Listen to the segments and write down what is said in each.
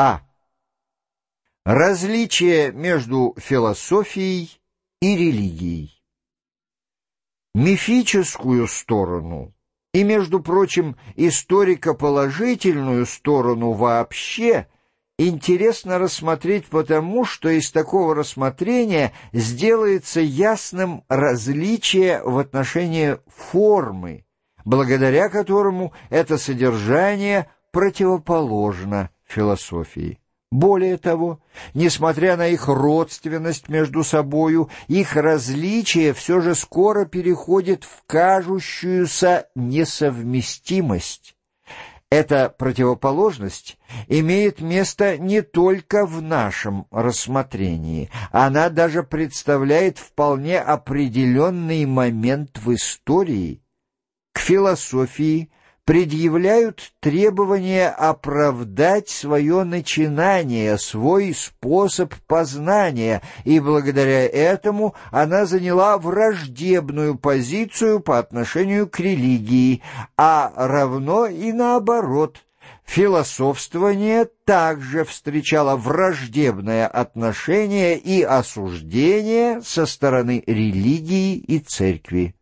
А. Различие между философией и религией. Мифическую сторону и, между прочим, историко-положительную сторону вообще интересно рассмотреть потому, что из такого рассмотрения сделается ясным различие в отношении формы, благодаря которому это содержание противоположно философии. Более того, несмотря на их родственность между собою, их различие все же скоро переходит в кажущуюся несовместимость. Эта противоположность имеет место не только в нашем рассмотрении, она даже представляет вполне определенный момент в истории. К философии предъявляют требование оправдать свое начинание, свой способ познания, и благодаря этому она заняла враждебную позицию по отношению к религии, а равно и наоборот – философствование также встречало враждебное отношение и осуждение со стороны религии и церкви.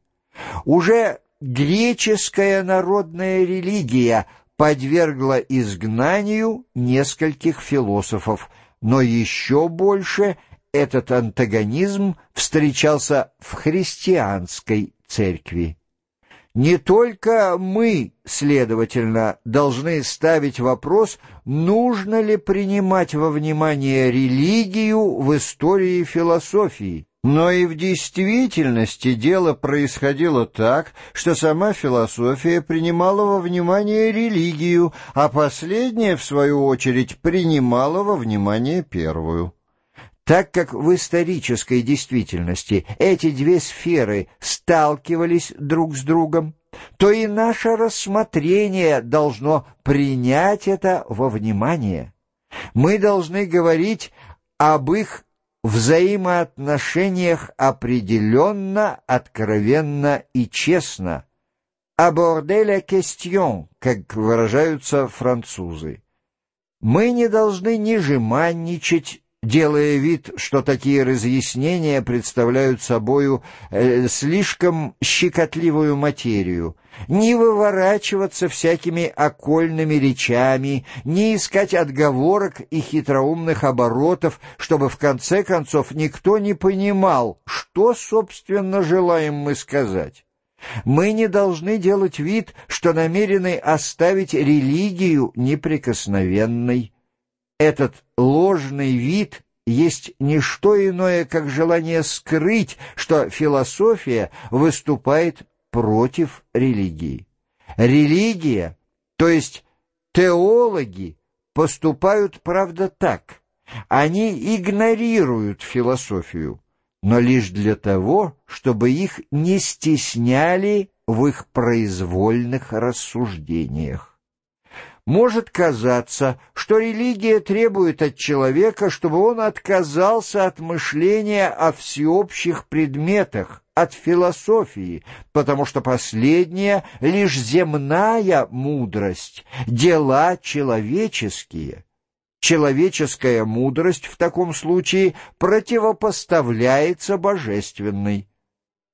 Уже греческая народная религия подвергла изгнанию нескольких философов, но еще больше этот антагонизм встречался в христианской церкви. Не только мы, следовательно, должны ставить вопрос, нужно ли принимать во внимание религию в истории философии, но и в действительности дело происходило так, что сама философия принимала во внимание религию, а последняя, в свою очередь, принимала во внимание первую. Так как в исторической действительности эти две сферы сталкивались друг с другом, то и наше рассмотрение должно принять это во внимание. Мы должны говорить об их взаимоотношениях определенно, откровенно и честно. «Aborder la question», как выражаются французы. Мы не должны ни жеманничать, делая вид, что такие разъяснения представляют собою э, слишком щекотливую материю, не выворачиваться всякими окольными речами, не искать отговорок и хитроумных оборотов, чтобы в конце концов никто не понимал, что, собственно, желаем мы сказать. Мы не должны делать вид, что намерены оставить религию неприкосновенной. Этот ложный вид есть не что иное, как желание скрыть, что философия выступает против религии. Религия, то есть теологи, поступают, правда, так. Они игнорируют философию, но лишь для того, чтобы их не стесняли в их произвольных рассуждениях. Может казаться, что религия требует от человека, чтобы он отказался от мышления о всеобщих предметах, от философии, потому что последняя — лишь земная мудрость, дела человеческие. Человеческая мудрость в таком случае противопоставляется божественной.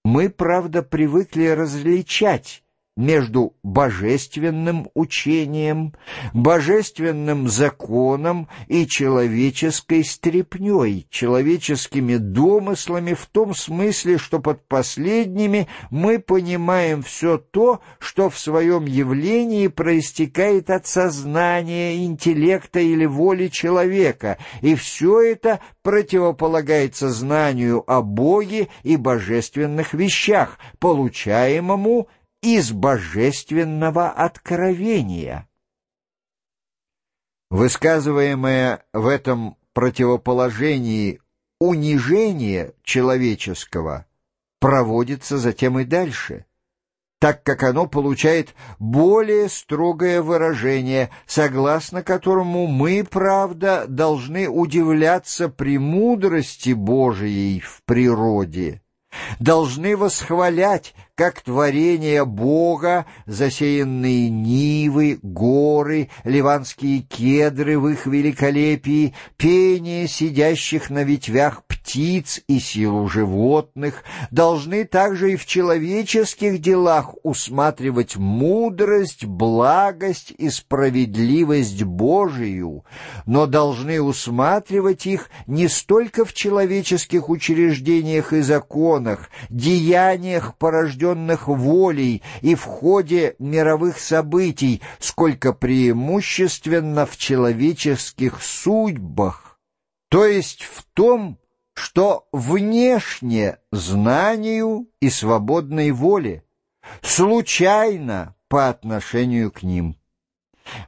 Мы, правда, привыкли различать между божественным учением, божественным законом и человеческой стрепнёй, человеческими домыслами в том смысле, что под последними мы понимаем все то, что в своем явлении проистекает от сознания, интеллекта или воли человека, и все это противополагается знанию о Боге и божественных вещах, получаемому из божественного откровения. Высказываемое в этом противоположении унижение человеческого проводится затем и дальше, так как оно получает более строгое выражение, согласно которому мы, правда, должны удивляться премудрости Божией в природе, должны восхвалять как творение Бога, засеянные нивы, горы, ливанские кедры в их великолепии, пение сидящих на ветвях птиц и силу животных, должны также и в человеческих делах усматривать мудрость, благость и справедливость Божию, но должны усматривать их не столько в человеческих учреждениях и законах, деяниях, порожденных волей и в ходе мировых событий, сколько преимущественно в человеческих судьбах, то есть в том, что внешне знанию и свободной воле, случайно по отношению к ним.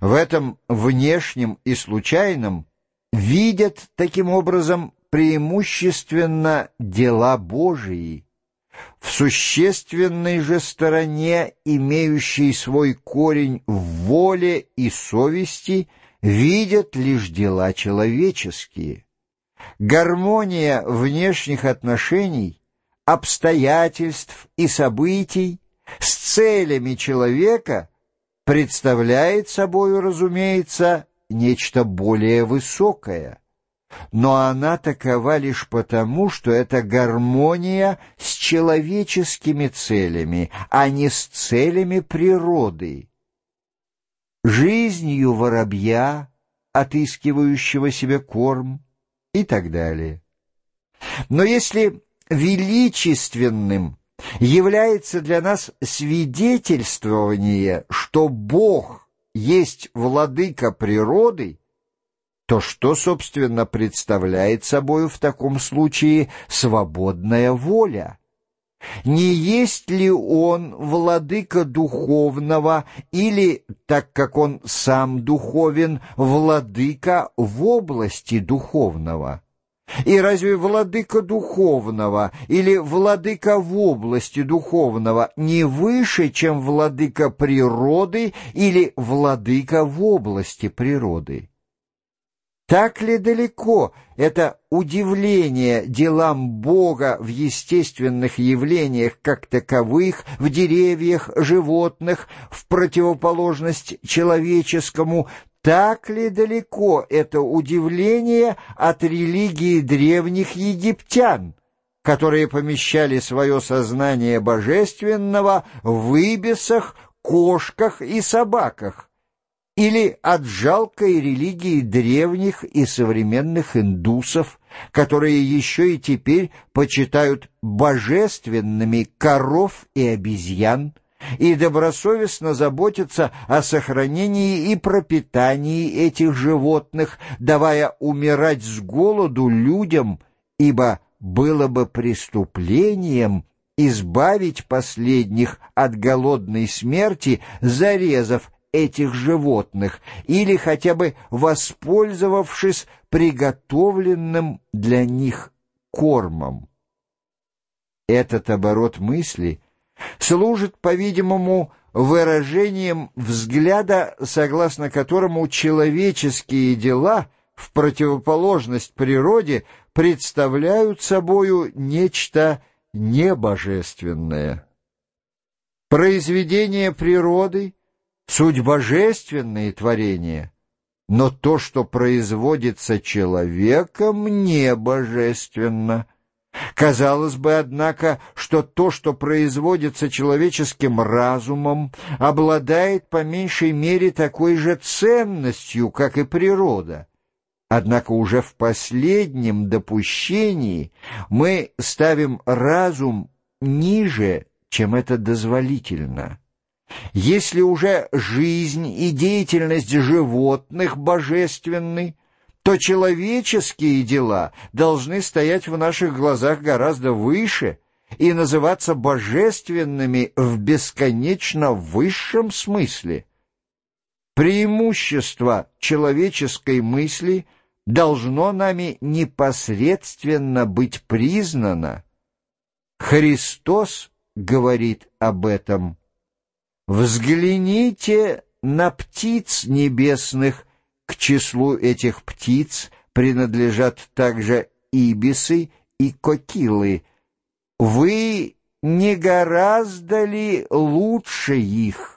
В этом внешнем и случайном видят таким образом преимущественно дела Божии, в существенной же стороне, имеющей свой корень в воле и совести, видят лишь дела человеческие. Гармония внешних отношений, обстоятельств и событий с целями человека представляет собою, разумеется, нечто более высокое. Но она такова лишь потому, что это гармония с человеческими целями, а не с целями природы. Жизнью воробья, отыскивающего себе корм, и так далее. Но если величественным является для нас свидетельствование, что Бог есть владыка природы, то что, собственно, представляет собою в таком случае свободная воля? Не есть ли он владыка духовного или, так как он сам духовен, владыка в области духовного? И разве владыка духовного или владыка в области духовного не выше, чем владыка природы или владыка в области природы? Так ли далеко это удивление делам Бога в естественных явлениях как таковых, в деревьях, животных, в противоположность человеческому, так ли далеко это удивление от религии древних египтян, которые помещали свое сознание божественного в ибисах, кошках и собаках? Или от жалкой религии древних и современных индусов, которые еще и теперь почитают божественными коров и обезьян, и добросовестно заботятся о сохранении и пропитании этих животных, давая умирать с голоду людям, ибо было бы преступлением избавить последних от голодной смерти, зарезав этих животных или хотя бы воспользовавшись приготовленным для них кормом. Этот оборот мысли служит, по-видимому, выражением взгляда, согласно которому человеческие дела в противоположность природе представляют собою нечто небожественное. Произведение природы — суть божественные творения, но то, что производится человеком, не божественно. Казалось бы, однако, что то, что производится человеческим разумом, обладает по меньшей мере такой же ценностью, как и природа. Однако уже в последнем допущении мы ставим разум ниже, чем это дозволительно. Если уже жизнь и деятельность животных божественны, то человеческие дела должны стоять в наших глазах гораздо выше и называться божественными в бесконечно высшем смысле. Преимущество человеческой мысли должно нами непосредственно быть признано. Христос говорит об этом Взгляните на птиц небесных, к числу этих птиц принадлежат также ибисы и кокилы. Вы не гораздо ли лучше их?